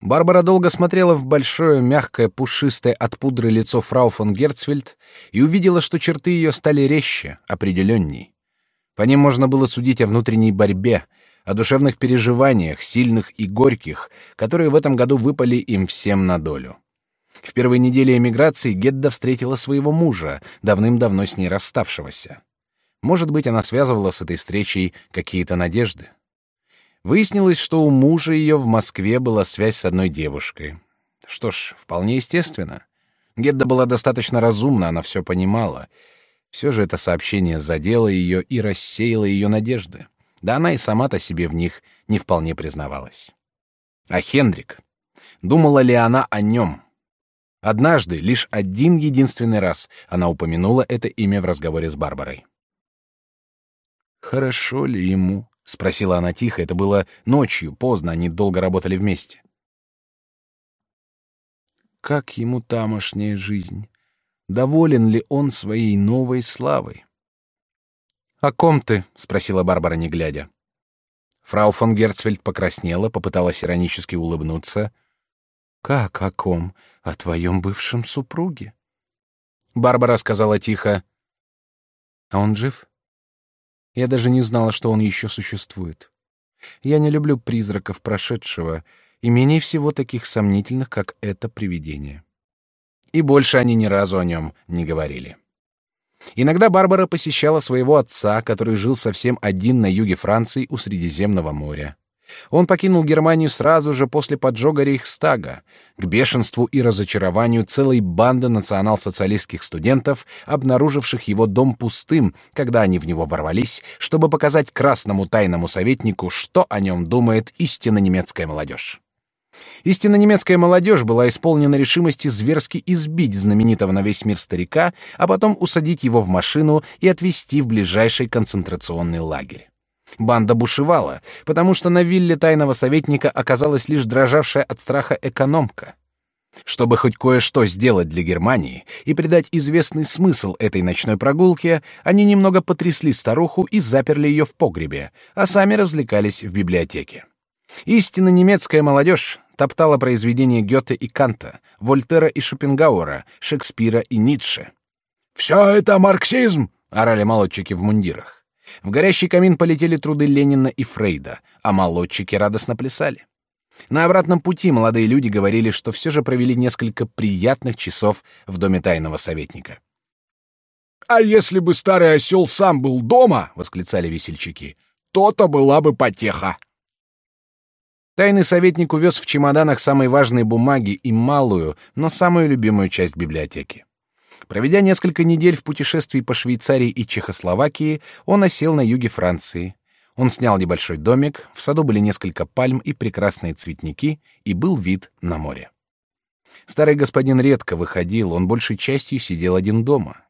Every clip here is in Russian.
Барбара долго смотрела в большое, мягкое, пушистое от пудры лицо фрау фон Герцфельд и увидела, что черты ее стали резче, определенней. По ним можно было судить о внутренней борьбе, о душевных переживаниях, сильных и горьких, которые в этом году выпали им всем на долю. В первой неделе эмиграции Гедда встретила своего мужа, давным-давно с ней расставшегося. Может быть, она связывала с этой встречей какие-то надежды. Выяснилось, что у мужа ее в Москве была связь с одной девушкой. Что ж, вполне естественно. Гедда была достаточно разумна, она все понимала. Все же это сообщение задело ее и рассеяло ее надежды. Да она и сама-то себе в них не вполне признавалась. А Хендрик? Думала ли она о нем? Однажды, лишь один единственный раз, она упомянула это имя в разговоре с Барбарой. Хорошо ли ему? Спросила она тихо. Это было ночью, поздно, они долго работали вместе. Как ему тамошняя жизнь? Доволен ли он своей новой славой? О ком ты? спросила Барбара, не глядя. Фрау фон Герцфельд покраснела, попыталась иронически улыбнуться. Как о ком? О твоем бывшем супруге? Барбара сказала тихо. А он жив? Я даже не знала, что он еще существует. Я не люблю призраков прошедшего, и менее всего таких сомнительных, как это привидение. И больше они ни разу о нем не говорили. Иногда Барбара посещала своего отца, который жил совсем один на юге Франции у Средиземного моря. Он покинул Германию сразу же после поджога Рейхстага, к бешенству и разочарованию целой банды национал-социалистских студентов, обнаруживших его дом пустым, когда они в него ворвались, чтобы показать красному тайному советнику, что о нем думает истинно немецкая молодежь. Истинно немецкая молодежь была исполнена решимости зверски избить знаменитого на весь мир старика, а потом усадить его в машину и отвезти в ближайший концентрационный лагерь. Банда бушевала, потому что на вилле тайного советника оказалась лишь дрожавшая от страха экономка. Чтобы хоть кое-что сделать для Германии и придать известный смысл этой ночной прогулке, они немного потрясли старуху и заперли ее в погребе, а сами развлекались в библиотеке. Истинно немецкая молодежь топтала произведения Гёте и Канта, Вольтера и Шопенгауэра, Шекспира и Ницше. «Все это марксизм!» — орали молодчики в мундирах. В горящий камин полетели труды Ленина и Фрейда, а молодчики радостно плясали. На обратном пути молодые люди говорили, что все же провели несколько приятных часов в доме тайного советника. «А если бы старый осел сам был дома, — восклицали весельчаки, — то-то была бы потеха!» Тайный советник увез в чемоданах самые важные бумаги и малую, но самую любимую часть библиотеки. Проведя несколько недель в путешествии по Швейцарии и Чехословакии, он осел на юге Франции. Он снял небольшой домик, в саду были несколько пальм и прекрасные цветники, и был вид на море. Старый господин редко выходил, он большей частью сидел один дома.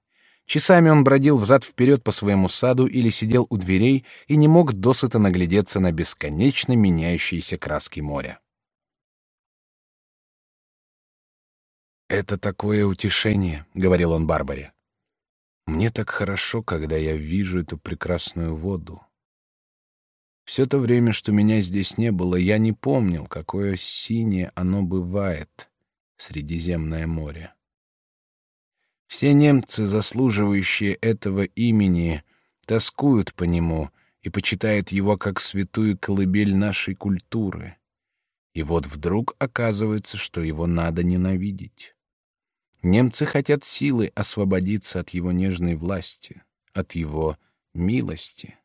Часами он бродил взад-вперед по своему саду или сидел у дверей и не мог досыта наглядеться на бесконечно меняющиеся краски моря. Это такое утешение, говорил он Барбаре. Мне так хорошо, когда я вижу эту прекрасную воду. Все то время, что меня здесь не было, я не помнил, какое синее оно бывает, Средиземное море. Все немцы, заслуживающие этого имени, тоскуют по нему и почитают его как святую колыбель нашей культуры. И вот вдруг оказывается, что его надо ненавидеть. Немцы хотят силой освободиться от его нежной власти, от его милости.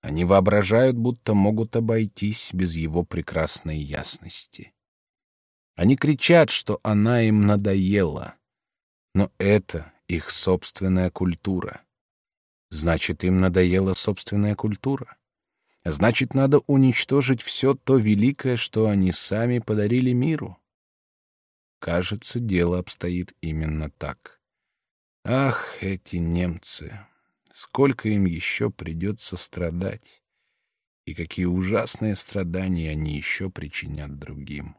Они воображают, будто могут обойтись без его прекрасной ясности. Они кричат, что она им надоела. Но это их собственная культура. Значит, им надоела собственная культура. Значит, надо уничтожить все то великое, что они сами подарили миру. Кажется, дело обстоит именно так. Ах, эти немцы! Сколько им еще придется страдать! И какие ужасные страдания они еще причинят другим.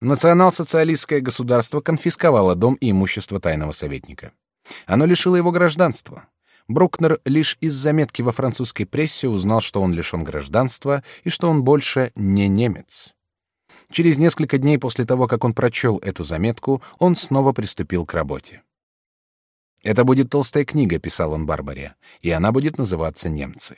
Национал-социалистское государство конфисковало дом и имущество тайного советника. Оно лишило его гражданства. Брукнер лишь из заметки во французской прессе узнал, что он лишен гражданства и что он больше не немец. Через несколько дней после того, как он прочел эту заметку, он снова приступил к работе. «Это будет толстая книга», — писал он Барбаре, — «и она будет называться «Немцы».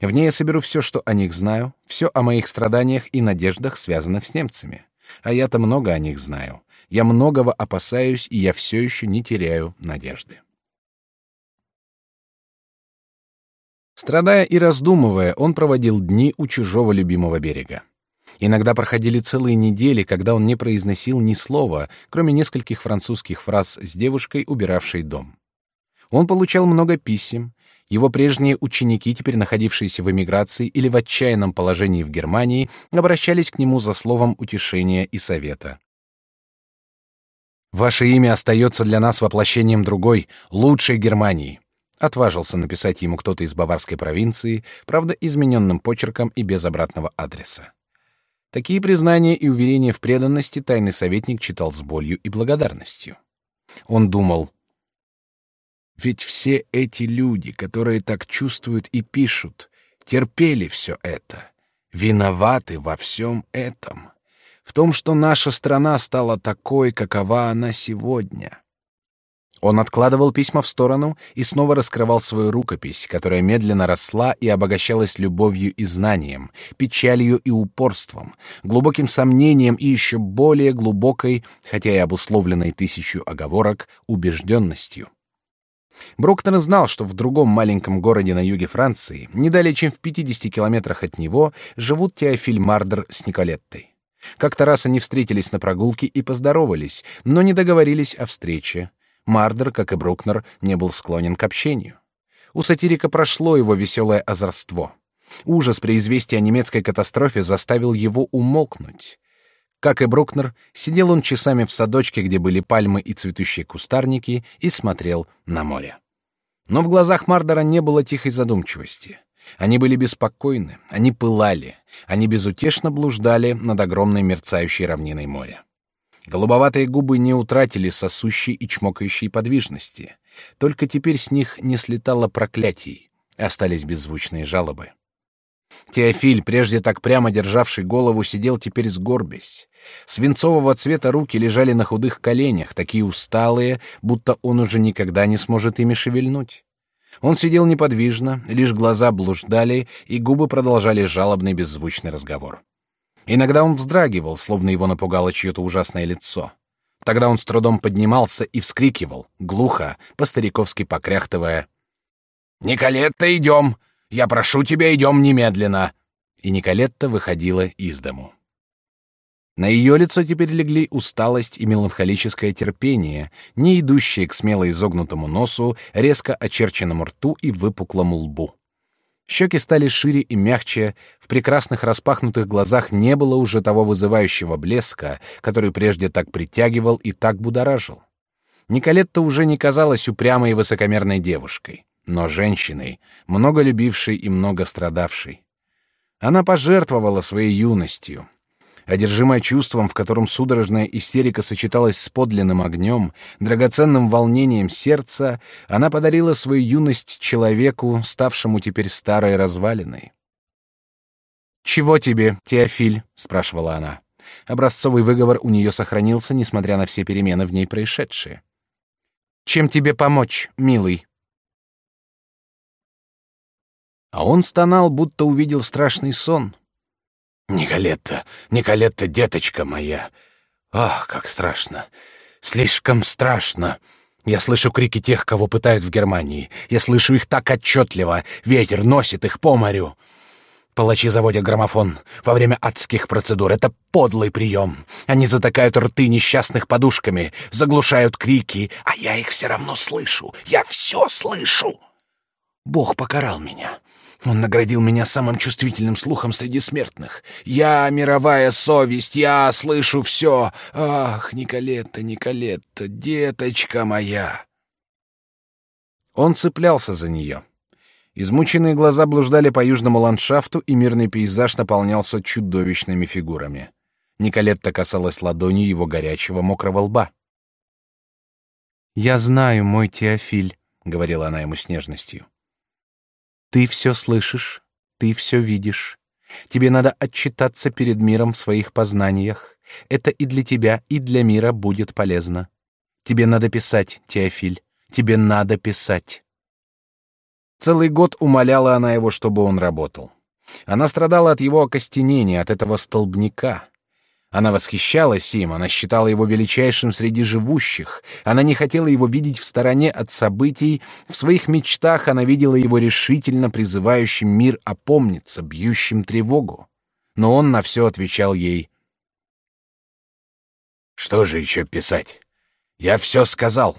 В ней я соберу все, что о них знаю, все о моих страданиях и надеждах, связанных с немцами. А я-то много о них знаю. Я многого опасаюсь, и я все еще не теряю надежды. Страдая и раздумывая, он проводил дни у чужого любимого берега. Иногда проходили целые недели, когда он не произносил ни слова, кроме нескольких французских фраз с девушкой, убиравшей дом. Он получал много писем. Его прежние ученики, теперь находившиеся в эмиграции или в отчаянном положении в Германии, обращались к нему за словом утешения и совета. «Ваше имя остается для нас воплощением другой, лучшей Германии», отважился написать ему кто-то из баварской провинции, правда, измененным почерком и без обратного адреса. Такие признания и уверения в преданности тайный советник читал с болью и благодарностью. Он думал, ведь все эти люди, которые так чувствуют и пишут, терпели все это, виноваты во всем этом, в том, что наша страна стала такой, какова она сегодня. Он откладывал письма в сторону и снова раскрывал свою рукопись, которая медленно росла и обогащалась любовью и знанием, печалью и упорством, глубоким сомнением и еще более глубокой, хотя и обусловленной тысячу оговорок, убежденностью. Бруктон знал, что в другом маленьком городе на юге Франции, не далее чем в 50 километрах от него, живут Теофиль Мардер с Николеттой. Как-то раз они встретились на прогулке и поздоровались, но не договорились о встрече. Мардер, как и Брукнер, не был склонен к общению. У сатирика прошло его веселое озорство. Ужас при известии о немецкой катастрофе заставил его умолкнуть. Как и Брукнер, сидел он часами в садочке, где были пальмы и цветущие кустарники, и смотрел на море. Но в глазах Мардера не было тихой задумчивости. Они были беспокойны, они пылали, они безутешно блуждали над огромной мерцающей равниной моря. Голубоватые губы не утратили сосущей и чмокающей подвижности. Только теперь с них не слетало проклятий, остались беззвучные жалобы. Теофиль, прежде так прямо державший голову, сидел теперь сгорбясь. Свинцового цвета руки лежали на худых коленях, такие усталые, будто он уже никогда не сможет ими шевельнуть. Он сидел неподвижно, лишь глаза блуждали, и губы продолжали жалобный беззвучный разговор. Иногда он вздрагивал, словно его напугало чье-то ужасное лицо. Тогда он с трудом поднимался и вскрикивал, глухо, по-стариковски покряхтывая. «Николетта, идем! Я прошу тебя, идем немедленно!» И Николетта выходила из дому. На ее лицо теперь легли усталость и меланхолическое терпение, не идущие к смело изогнутому носу, резко очерченному рту и выпуклому лбу. Щеки стали шире и мягче, в прекрасных распахнутых глазах не было уже того вызывающего блеска, который прежде так притягивал и так будоражил. Николетта уже не казалась упрямой и высокомерной девушкой, но женщиной, много любившей и много страдавшей. Она пожертвовала своей юностью, Одержимая чувством, в котором судорожная истерика сочеталась с подлинным огнем, драгоценным волнением сердца, она подарила свою юность человеку, ставшему теперь старой развалиной. «Чего тебе, Теофиль?» — спрашивала она. Образцовый выговор у нее сохранился, несмотря на все перемены в ней происшедшие. «Чем тебе помочь, милый?» А он стонал, будто увидел страшный сон — Николетта, Николетта, деточка моя. Ах, как страшно. Слишком страшно. Я слышу крики тех, кого пытают в Германии. Я слышу их так отчетливо. Ветер носит их по морю. Палачи заводят граммофон во время адских процедур. Это подлый прием. Они затыкают рты несчастных подушками, заглушают крики, а я их все равно слышу. Я все слышу. Бог покарал меня. Он наградил меня самым чувствительным слухом среди смертных. Я — мировая совесть, я слышу все. Ах, Николетта, Николетта, деточка моя!» Он цеплялся за нее. Измученные глаза блуждали по южному ландшафту, и мирный пейзаж наполнялся чудовищными фигурами. Николетта касалась ладонью его горячего мокрого лба. «Я знаю, мой Теофиль», — говорила она ему с нежностью. Ты все слышишь, ты все видишь. Тебе надо отчитаться перед миром в своих познаниях. Это и для тебя, и для мира будет полезно. Тебе надо писать, Теофиль. Тебе надо писать. Целый год умоляла она его, чтобы он работал. Она страдала от его окостенения, от этого столбняка. Она восхищалась им, она считала его величайшим среди живущих. Она не хотела его видеть в стороне от событий. В своих мечтах она видела его решительно призывающим мир опомниться, бьющим тревогу. Но он на все отвечал ей. «Что же еще писать? Я все сказал.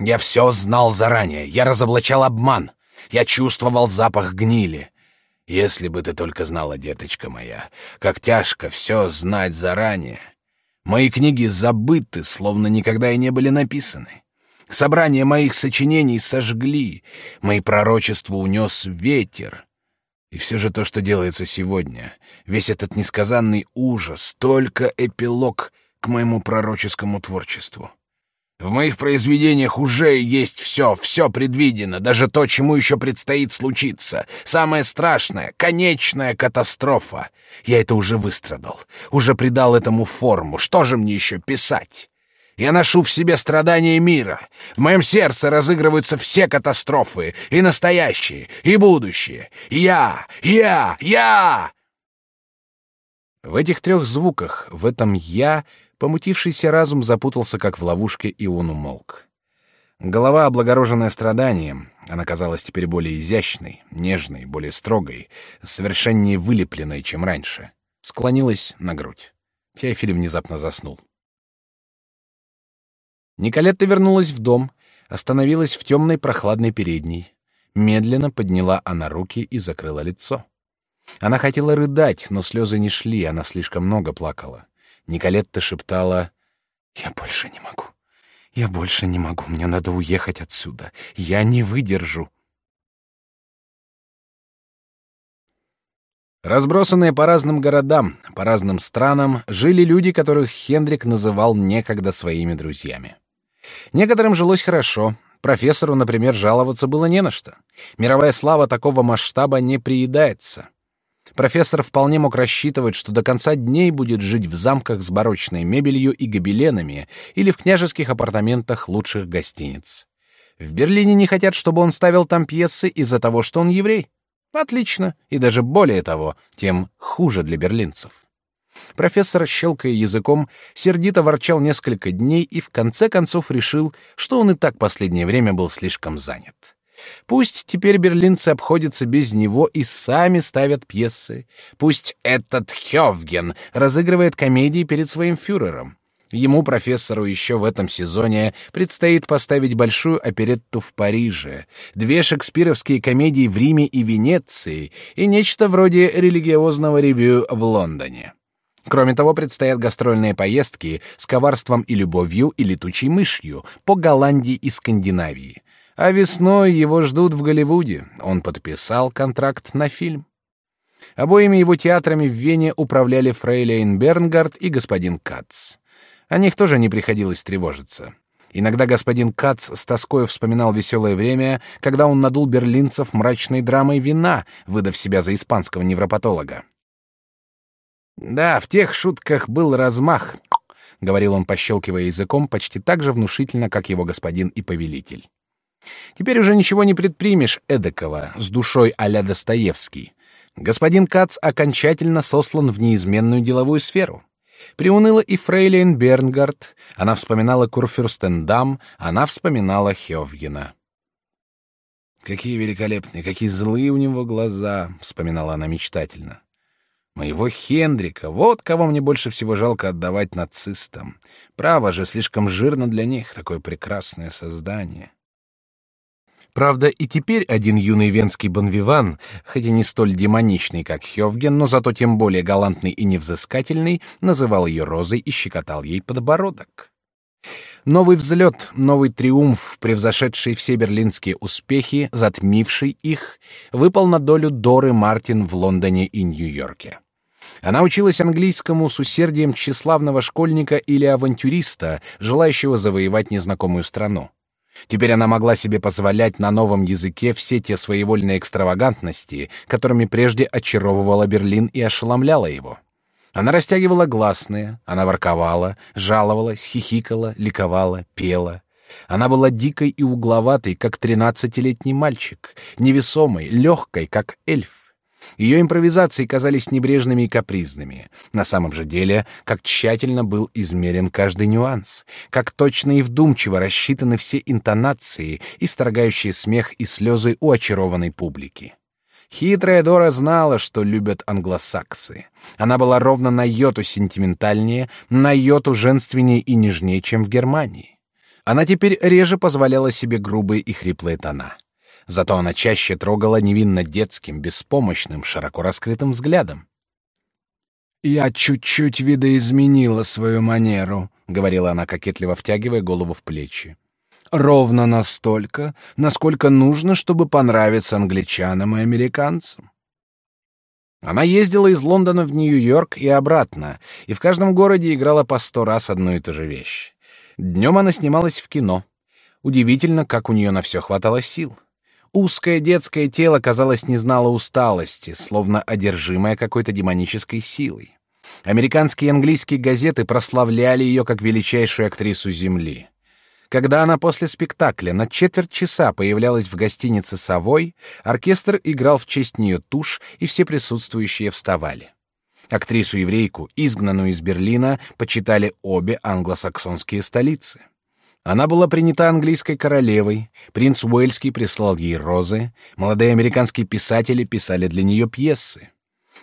Я все знал заранее. Я разоблачал обман. Я чувствовал запах гнили. Если бы ты только знала, деточка моя, как тяжко все знать заранее. Мои книги забыты, словно никогда и не были написаны. Собрание моих сочинений сожгли, мои пророчества унес ветер. И все же то, что делается сегодня, весь этот несказанный ужас, только эпилог к моему пророческому творчеству. В моих произведениях уже есть все, все предвидено, даже то, чему еще предстоит случиться. Самая страшная, конечная катастрофа. Я это уже выстрадал, уже придал этому форму. Что же мне еще писать? Я ношу в себе страдания мира. В моем сердце разыгрываются все катастрофы, и настоящие, и будущие. Я, я, я! В этих трех звуках, в этом «я» Помутившийся разум запутался, как в ловушке, и он умолк. Голова, облагороженная страданием, она казалась теперь более изящной, нежной, более строгой, совершеннее вылепленной, чем раньше, склонилась на грудь. Теофиль внезапно заснул. Николетта вернулась в дом, остановилась в темной прохладной передней. Медленно подняла она руки и закрыла лицо. Она хотела рыдать, но слезы не шли, она слишком много плакала. Николетта шептала «Я больше не могу. Я больше не могу. Мне надо уехать отсюда. Я не выдержу». Разбросанные по разным городам, по разным странам, жили люди, которых Хендрик называл некогда своими друзьями. Некоторым жилось хорошо, профессору, например, жаловаться было не на что. Мировая слава такого масштаба не приедается. Профессор вполне мог рассчитывать, что до конца дней будет жить в замках с барочной мебелью и гобеленами или в княжеских апартаментах лучших гостиниц. В Берлине не хотят, чтобы он ставил там пьесы из-за того, что он еврей. Отлично, и даже более того, тем хуже для берлинцев. Профессор, щелкая языком, сердито ворчал несколько дней и в конце концов решил, что он и так последнее время был слишком занят. Пусть теперь берлинцы обходятся без него и сами ставят пьесы. Пусть этот Хёвген разыгрывает комедии перед своим фюрером. Ему, профессору, еще в этом сезоне предстоит поставить большую оперетту в Париже, две шекспировские комедии в Риме и Венеции и нечто вроде религиозного ревю в Лондоне. Кроме того, предстоят гастрольные поездки с коварством и любовью и летучей мышью по Голландии и Скандинавии а весной его ждут в Голливуде. Он подписал контракт на фильм. Обоими его театрами в Вене управляли фрейлейн Бернгард и господин Кац. О них тоже не приходилось тревожиться. Иногда господин Кац с тоской вспоминал веселое время, когда он надул берлинцев мрачной драмой вина, выдав себя за испанского невропатолога. «Да, в тех шутках был размах», — говорил он, пощелкивая языком, почти так же внушительно, как его господин и повелитель. Теперь уже ничего не предпримешь эдакого, с душой а-ля Достоевский. Господин Кац окончательно сослан в неизменную деловую сферу. Приуныла и фрейлин Бернгард, она вспоминала Курфюрстендам, она вспоминала Хёвгена. «Какие великолепные, какие злые у него глаза!» — вспоминала она мечтательно. «Моего Хендрика, вот кого мне больше всего жалко отдавать нацистам. Право же, слишком жирно для них такое прекрасное создание». Правда, и теперь один юный венский бонвиван, хотя не столь демоничный, как Хёвген, но зато тем более галантный и невзыскательный, называл ее розой и щекотал ей подбородок. Новый взлет, новый триумф, превзошедший все берлинские успехи, затмивший их, выпал на долю Доры Мартин в Лондоне и Нью-Йорке. Она училась английскому с усердием тщеславного школьника или авантюриста, желающего завоевать незнакомую страну. Теперь она могла себе позволять на новом языке все те своевольные экстравагантности, которыми прежде очаровывала Берлин и ошеломляла его. Она растягивала гласные, она ворковала, жаловалась, хихикала, ликовала, пела. Она была дикой и угловатой, как тринадцатилетний мальчик, невесомой, легкой, как эльф. Ее импровизации казались небрежными и капризными. На самом же деле, как тщательно был измерен каждый нюанс, как точно и вдумчиво рассчитаны все интонации, исторгающие смех и слезы у очарованной публики. Хитрая Дора знала, что любят англосаксы. Она была ровно на йоту сентиментальнее, на йоту женственнее и нежнее, чем в Германии. Она теперь реже позволяла себе грубые и хриплые тона. Зато она чаще трогала невинно детским, беспомощным, широко раскрытым взглядом. «Я чуть-чуть видоизменила свою манеру», — говорила она, кокетливо втягивая голову в плечи. «Ровно настолько, насколько нужно, чтобы понравиться англичанам и американцам». Она ездила из Лондона в Нью-Йорк и обратно, и в каждом городе играла по сто раз одну и ту же вещь. Днем она снималась в кино. Удивительно, как у нее на все хватало сил. Узкое детское тело, казалось, не знало усталости, словно одержимое какой-то демонической силой. Американские и английские газеты прославляли ее как величайшую актрису Земли. Когда она после спектакля на четверть часа появлялась в гостинице «Совой», оркестр играл в честь нее тушь, и все присутствующие вставали. Актрису-еврейку, изгнанную из Берлина, почитали обе англосаксонские столицы. Она была принята английской королевой, принц Уэльский прислал ей розы, молодые американские писатели писали для нее пьесы.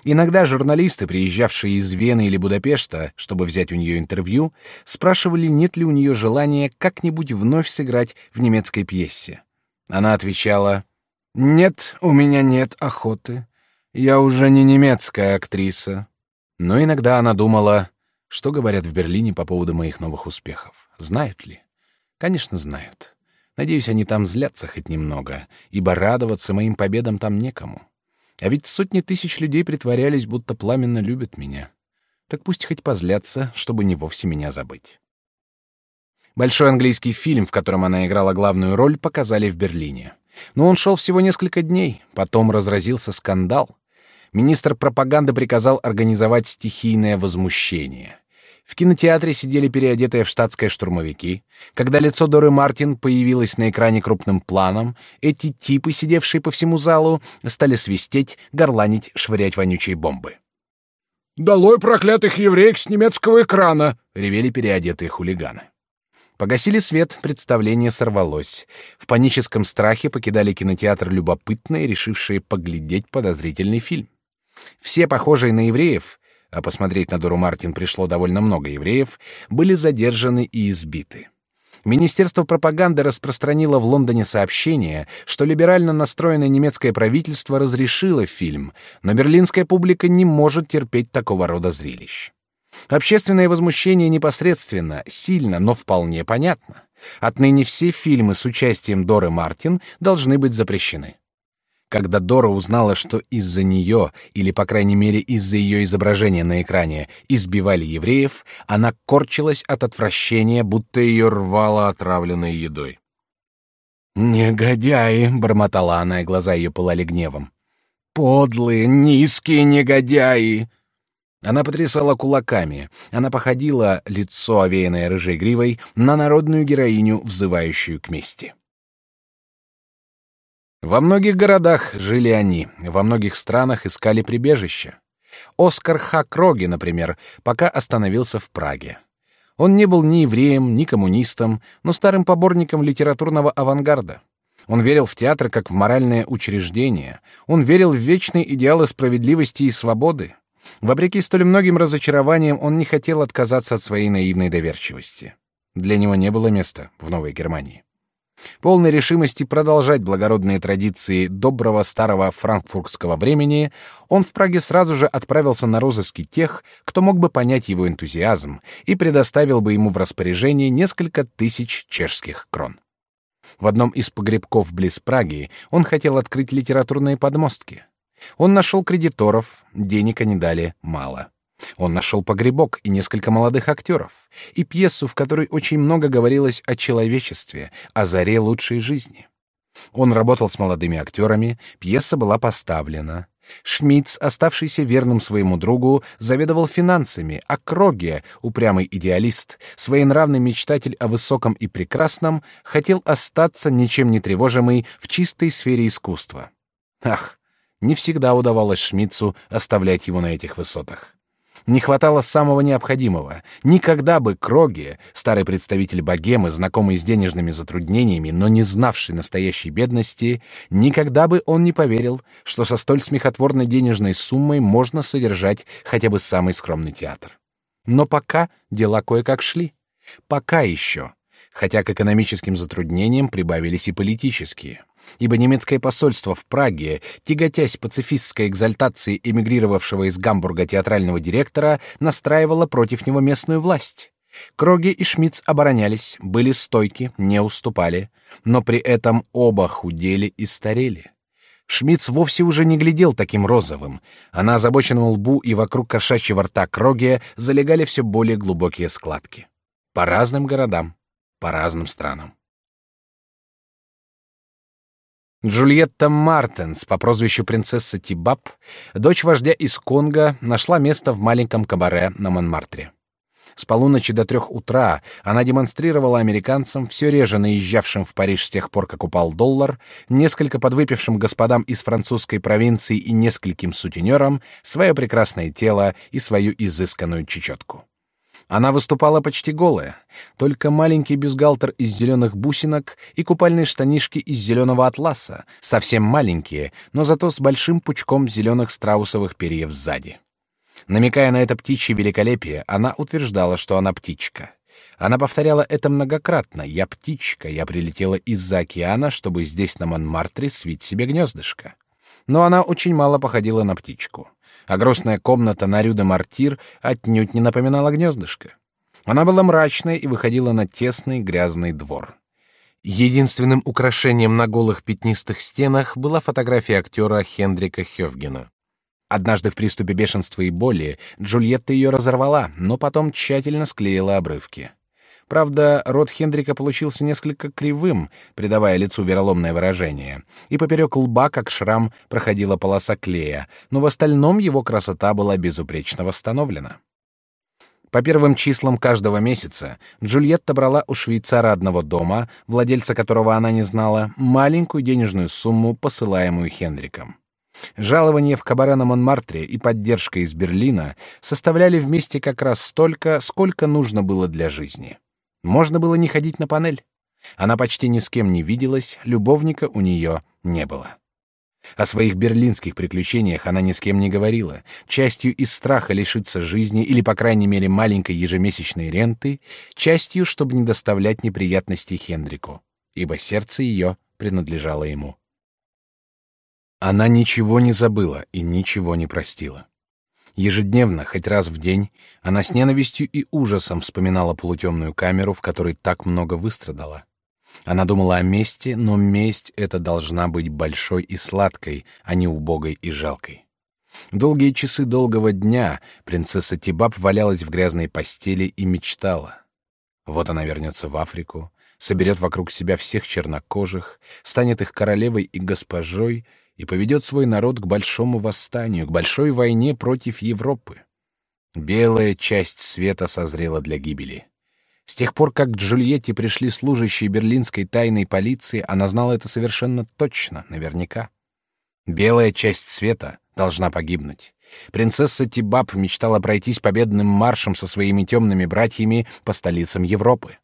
Иногда журналисты, приезжавшие из Вены или Будапешта, чтобы взять у нее интервью, спрашивали, нет ли у нее желания как-нибудь вновь сыграть в немецкой пьесе. Она отвечала, «Нет, у меня нет охоты. Я уже не немецкая актриса». Но иногда она думала, что говорят в Берлине по поводу моих новых успехов. Знают ли? Конечно, знают. Надеюсь, они там злятся хоть немного, ибо радоваться моим победам там некому. А ведь сотни тысяч людей притворялись, будто пламенно любят меня. Так пусть хоть позлятся, чтобы не вовсе меня забыть. Большой английский фильм, в котором она играла главную роль, показали в Берлине. Но он шел всего несколько дней, потом разразился скандал. Министр пропаганды приказал организовать стихийное возмущение. В кинотеатре сидели переодетые в штатское штурмовики. Когда лицо Доры Мартин появилось на экране крупным планом, эти типы, сидевшие по всему залу, стали свистеть, горланить, швырять вонючие бомбы. «Долой проклятых евреек с немецкого экрана!» — ревели переодетые хулиганы. Погасили свет, представление сорвалось. В паническом страхе покидали кинотеатр любопытные, решившие поглядеть подозрительный фильм. Все похожие на евреев, а посмотреть на Дору Мартин пришло довольно много евреев, были задержаны и избиты. Министерство пропаганды распространило в Лондоне сообщение, что либерально настроенное немецкое правительство разрешило фильм, но берлинская публика не может терпеть такого рода зрелищ. Общественное возмущение непосредственно, сильно, но вполне понятно. Отныне все фильмы с участием Доры Мартин должны быть запрещены. Когда Дора узнала, что из-за нее, или, по крайней мере, из-за ее изображения на экране, избивали евреев, она корчилась от отвращения, будто ее рвало отравленной едой. «Негодяи!» — бормотала она, и глаза ее пылали гневом. «Подлые, низкие негодяи!» Она потрясала кулаками. Она походила, лицо овеянное рыжей гривой, на народную героиню, взывающую к мести. Во многих городах жили они, во многих странах искали прибежище. Оскар Хакроги, например, пока остановился в Праге. Он не был ни евреем, ни коммунистом, но старым поборником литературного авангарда. Он верил в театр как в моральное учреждение. Он верил в вечные идеалы справедливости и свободы. Вопреки столь многим разочарованиям, он не хотел отказаться от своей наивной доверчивости. Для него не было места в Новой Германии. Полной решимости продолжать благородные традиции доброго старого франкфуртского времени, он в Праге сразу же отправился на розыски тех, кто мог бы понять его энтузиазм и предоставил бы ему в распоряжение несколько тысяч чешских крон. В одном из погребков близ Праги он хотел открыть литературные подмостки. Он нашел кредиторов, денег они дали мало. Он нашел погребок и несколько молодых актеров, и пьесу, в которой очень много говорилось о человечестве, о заре лучшей жизни. Он работал с молодыми актерами, пьеса была поставлена. Шмидц, оставшийся верным своему другу, заведовал финансами, а Кроге, упрямый идеалист, своенравный мечтатель о высоком и прекрасном, хотел остаться ничем не тревожимый в чистой сфере искусства. Ах, не всегда удавалось Шмидцу оставлять его на этих высотах. Не хватало самого необходимого. Никогда бы Кроге, старый представитель богемы, знакомый с денежными затруднениями, но не знавший настоящей бедности, никогда бы он не поверил, что со столь смехотворной денежной суммой можно содержать хотя бы самый скромный театр. Но пока дела кое-как шли. Пока еще. Хотя к экономическим затруднениям прибавились и политические ибо немецкое посольство в Праге, тяготясь пацифистской экзальтацией эмигрировавшего из Гамбурга театрального директора, настраивало против него местную власть. Кроге и Шмидц оборонялись, были стойки, не уступали, но при этом оба худели и старели. Шмидц вовсе уже не глядел таким розовым, а на озабоченном лбу и вокруг кошачьего рта Кроге залегали все более глубокие складки. По разным городам, по разным странам. Джульетта Мартенс по прозвищу принцесса Тибаб, дочь вождя из Конго, нашла место в маленьком кабаре на Монмартре. С полуночи до трех утра она демонстрировала американцам, все реже наезжавшим в Париж с тех пор, как упал доллар, несколько подвыпившим господам из французской провинции и нескольким сутенерам, свое прекрасное тело и свою изысканную чечетку. Она выступала почти голая, только маленький бюстгальтер из зеленых бусинок и купальные штанишки из зеленого атласа, совсем маленькие, но зато с большим пучком зеленых страусовых перьев сзади. Намекая на это птичье великолепие, она утверждала, что она птичка. Она повторяла это многократно. «Я птичка, я прилетела из-за океана, чтобы здесь на Монмартре свить себе гнездышко». Но она очень мало походила на птичку а грустная комната на Рю-де-Мартир отнюдь не напоминала гнездышко. Она была мрачная и выходила на тесный грязный двор. Единственным украшением на голых пятнистых стенах была фотография актера Хендрика Хёвгена. Однажды в приступе бешенства и боли Джульетта ее разорвала, но потом тщательно склеила обрывки. Правда, рот Хендрика получился несколько кривым, придавая лицу вероломное выражение, и поперек лба, как шрам, проходила полоса клея, но в остальном его красота была безупречно восстановлена. По первым числам каждого месяца Джульетта брала у швейцара одного дома, владельца которого она не знала, маленькую денежную сумму, посылаемую Хендриком. Жалование в кабаре на Монмартре и поддержка из Берлина составляли вместе как раз столько, сколько нужно было для жизни. Можно было не ходить на панель. Она почти ни с кем не виделась, любовника у нее не было. О своих берлинских приключениях она ни с кем не говорила, частью из страха лишиться жизни или, по крайней мере, маленькой ежемесячной ренты, частью, чтобы не доставлять неприятностей Хендрику, ибо сердце ее принадлежало ему. Она ничего не забыла и ничего не простила. Ежедневно, хоть раз в день, она с ненавистью и ужасом вспоминала полутемную камеру, в которой так много выстрадала. Она думала о мести, но месть эта должна быть большой и сладкой, а не убогой и жалкой. Долгие часы долгого дня принцесса Тибаб валялась в грязной постели и мечтала. Вот она вернется в Африку, соберет вокруг себя всех чернокожих, станет их королевой и госпожой и поведет свой народ к большому восстанию, к большой войне против Европы. Белая часть света созрела для гибели. С тех пор, как к Джульетте пришли служащие берлинской тайной полиции, она знала это совершенно точно, наверняка. Белая часть света должна погибнуть. Принцесса Тибаб мечтала пройтись победным маршем со своими темными братьями по столицам Европы.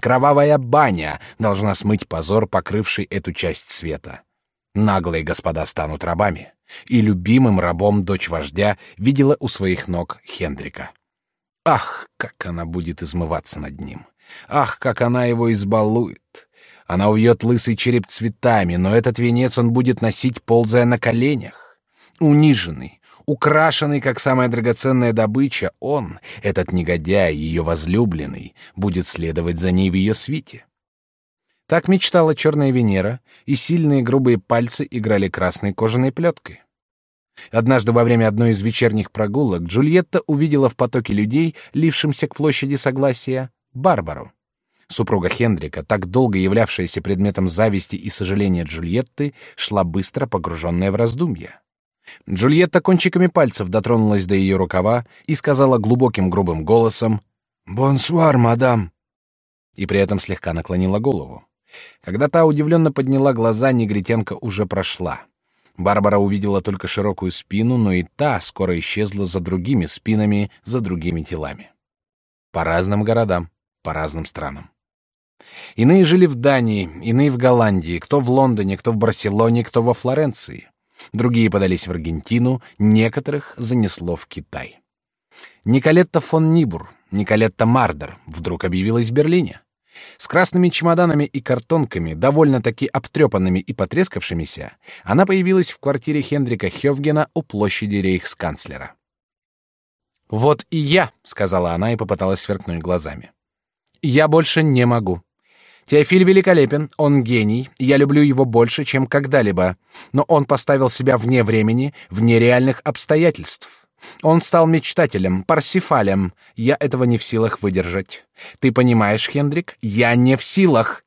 Кровавая баня должна смыть позор, покрывший эту часть света. Наглые господа станут рабами, и любимым рабом дочь вождя видела у своих ног Хендрика. Ах, как она будет измываться над ним! Ах, как она его избалует! Она увьет лысый череп цветами, но этот венец он будет носить, ползая на коленях. Униженный, украшенный, как самая драгоценная добыча, он, этот негодяй, ее возлюбленный, будет следовать за ней в ее свите. Так мечтала черная Венера, и сильные грубые пальцы играли красной кожаной плеткой. Однажды во время одной из вечерних прогулок Джульетта увидела в потоке людей, лившимся к площади Согласия, Барбару. Супруга Хендрика, так долго являвшаяся предметом зависти и сожаления Джульетты, шла быстро, погруженная в раздумья. Джульетта кончиками пальцев дотронулась до ее рукава и сказала глубоким грубым голосом «Бонсуар, мадам!» и при этом слегка наклонила голову. Когда та удивленно подняла глаза, негритянка уже прошла. Барбара увидела только широкую спину, но и та скоро исчезла за другими спинами, за другими телами. По разным городам, по разным странам. Иные жили в Дании, иные в Голландии, кто в Лондоне, кто в Барселоне, кто во Флоренции. Другие подались в Аргентину, некоторых занесло в Китай. Николетта фон Нибур, Николетта Мардер вдруг объявилась в Берлине. С красными чемоданами и картонками, довольно-таки обтрепанными и потрескавшимися, она появилась в квартире Хендрика Хёвгена у площади рейхсканцлера. «Вот и я», — сказала она и попыталась сверкнуть глазами. «Я больше не могу. Теофиль великолепен, он гений, я люблю его больше, чем когда-либо, но он поставил себя вне времени, вне реальных обстоятельств. Он стал мечтателем, парсифалем. Я этого не в силах выдержать. Ты понимаешь, Хендрик? Я не в силах.